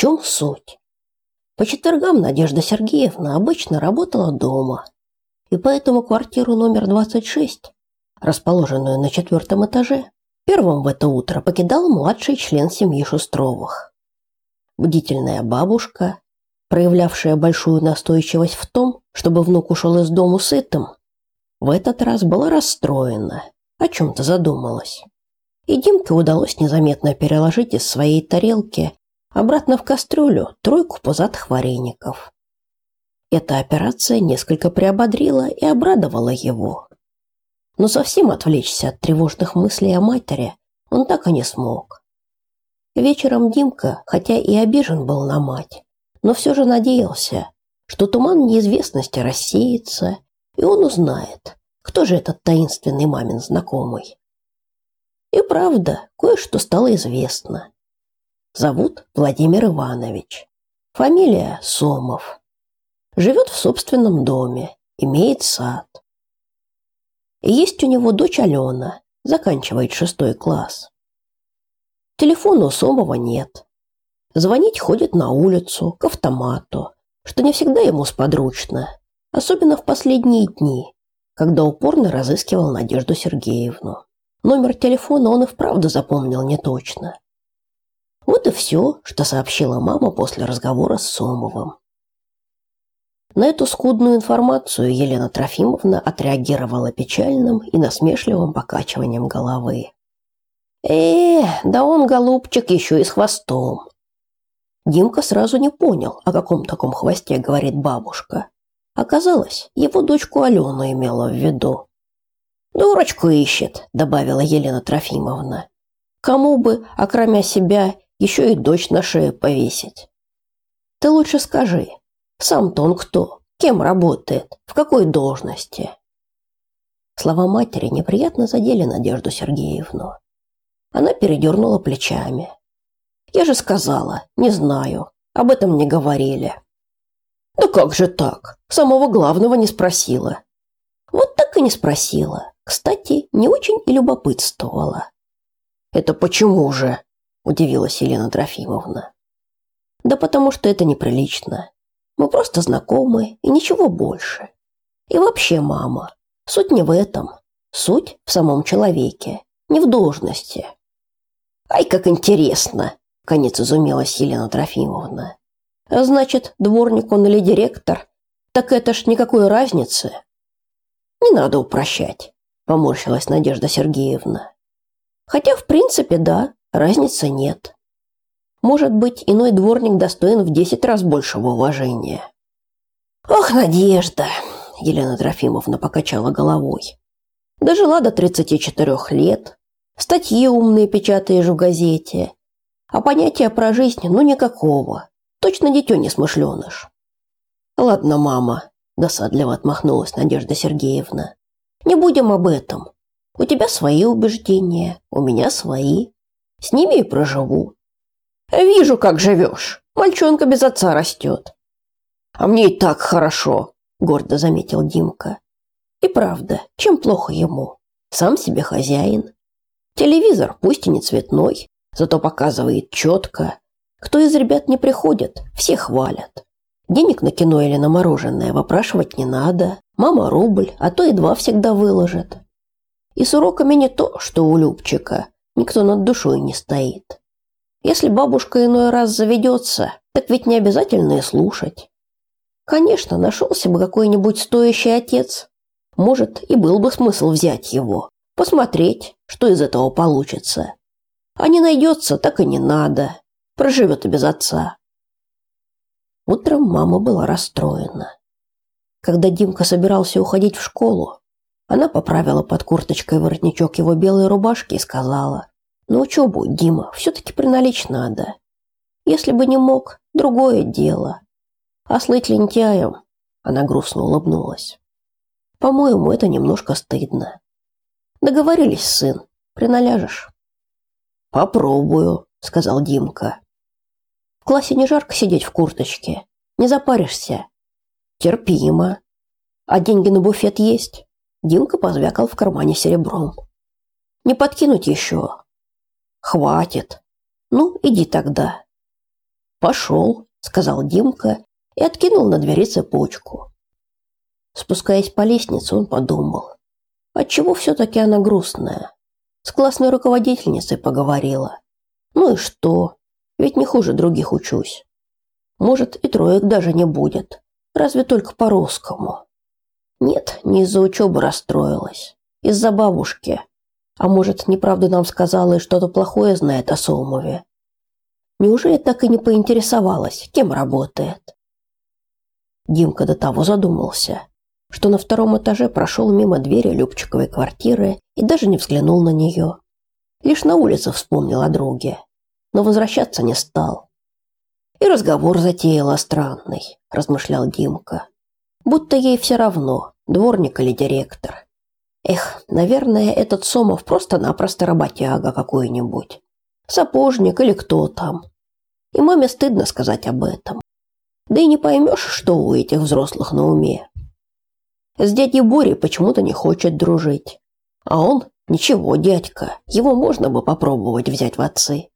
чем суть? По четвергам Надежда Сергеевна обычно работала дома, и поэтому квартиру номер 26, расположенную на четвертом этаже, первым в это утро покидал младший член семьи Шустровых. Бдительная бабушка, проявлявшая большую настойчивость в том, чтобы внук ушел из дому сытым, в этот раз была расстроена, о чем-то задумалась. И Димке удалось незаметно переложить из своей тарелки обратно в кастрюлю тройку пузатых вареников. Эта операция несколько приободрила и обрадовала его. Но совсем отвлечься от тревожных мыслей о матери он так и не смог. Вечером Димка, хотя и обижен был на мать, но все же надеялся, что туман неизвестности рассеется, и он узнает, кто же этот таинственный мамин знакомый. И правда, кое-что стало известно. Зовут Владимир Иванович. Фамилия Сомов. Живет в собственном доме, имеет сад. И есть у него дочь Алена, заканчивает шестой класс. Телефона у Сомова нет. Звонить ходит на улицу, к автомату, что не всегда ему сподручно, особенно в последние дни, когда упорно разыскивал Надежду Сергеевну. Номер телефона он и вправду запомнил не точно. Вот и все, что сообщила мама после разговора с Сомовым. На эту скудную информацию Елена Трофимовна отреагировала печальным и насмешливым покачиванием головы. «Э, да он, голубчик, еще и с хвостом!» Димка сразу не понял, о каком таком хвосте говорит бабушка. Оказалось, его дочку Алену имела в виду. «Дурочку ищет», — добавила Елена Трофимовна. «Кому бы, окромя себя, еще и дочь на шею повесить. Ты лучше скажи, сам-то он кто, кем работает, в какой должности? Слова матери неприятно задели Надежду Сергеевну. Она передернула плечами. Я же сказала, не знаю, об этом не говорили. Да как же так? Самого главного не спросила. Вот так и не спросила. Кстати, не очень и любопытствовала. Это почему же? Удивилась Елена Трофимовна. Да потому что это неприлично. Мы просто знакомы и ничего больше. И вообще, мама, суть не в этом. Суть в самом человеке, не в должности. Ай, как интересно, конец изумилась Елена Трофимовна. Значит, дворник он или директор? Так это ж никакой разницы. Не надо упрощать, поморщилась Надежда Сергеевна. Хотя, в принципе, да, Разницы нет. Может быть, иной дворник достоин в десять раз большего уважения. Ох, Надежда, Елена Трофимовна покачала головой. Дожила до 34 лет, статьи умные печатаешь в газете, а понятия про жизнь ну никакого. Точно дитё не смышленыш. Ладно, мама, досадливо отмахнулась Надежда Сергеевна. Не будем об этом. У тебя свои убеждения, у меня свои. С ними и проживу. Вижу, как живешь. Мальчонка без отца растет. А мне и так хорошо, гордо заметил Димка. И правда, чем плохо ему? Сам себе хозяин. Телевизор пусть и не цветной, зато показывает четко. Кто из ребят не приходит, все хвалят. Денег на кино или на мороженое выпрашивать не надо. Мама рубль, а то и два всегда выложит. И с уроками не то, что у Любчика никто над душой не стоит. Если бабушка иной раз заведется, так ведь не обязательно и слушать. Конечно, нашелся бы какой-нибудь стоящий отец. Может, и был бы смысл взять его, посмотреть, что из этого получится. А не найдется, так и не надо. Проживет и без отца. Утром мама была расстроена. Когда Димка собирался уходить в школу, она поправила под курточкой воротничок его белой рубашки и сказала, «На учебу, Дима, все-таки приналечь надо. Если бы не мог, другое дело. А слыть лентяем...» Она грустно улыбнулась. «По-моему, это немножко стыдно. Договорились, сын, приналяжешь?» «Попробую», — сказал Димка. «В классе не жарко сидеть в курточке. Не запаришься. Терпимо. А деньги на буфет есть?» Димка позвякал в кармане серебром. «Не подкинуть еще?» «Хватит. Ну, иди тогда». Пошел, сказал Димка и откинул на двери цепочку. Спускаясь по лестнице, он подумал, отчего все-таки она грустная. С классной руководительницей поговорила. Ну и что? Ведь не хуже других учусь. Может, и троек даже не будет. Разве только по-русскому. Нет, не из-за учебы расстроилась. Из-за бабушки. А может, неправду нам сказала и что-то плохое знает о Сомове. Неужели так и не поинтересовалась, кем работает? Димка до того задумался, что на втором этаже прошел мимо двери Любчиковой квартиры и даже не взглянул на нее. Лишь на улице вспомнил о друге, но возвращаться не стал. И разговор затеяла странный, размышлял Димка. Будто ей все равно, дворник или директор. Эх, наверное, этот Сомов просто-напросто работяга какой-нибудь. Сапожник или кто там. И маме стыдно сказать об этом. Да и не поймешь, что у этих взрослых на уме. С дядей Борей почему-то не хочет дружить. А он, ничего, дядька, его можно бы попробовать взять в отцы.